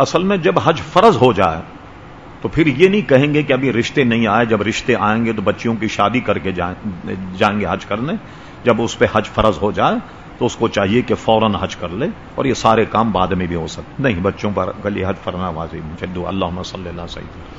اصل میں جب حج فرض ہو جائے، تو پھر یہ نہیں کہیں گے کہ ابھی رشتے نہیں آئے، جب رشتے آئیں گے تو بچیوں کی شادی کر کے جائیں گے حج کرنے۔ جب اس پہ حج فرض ہو جائے، تو اس کو چاہیے کہ فوراً حج کر لے، اور یہ سارے کام بعد میں بھی ہو سکتے۔ نہیں، بچوں پر گلی حج فرنا واضح اللہ صلی اللہ صحیح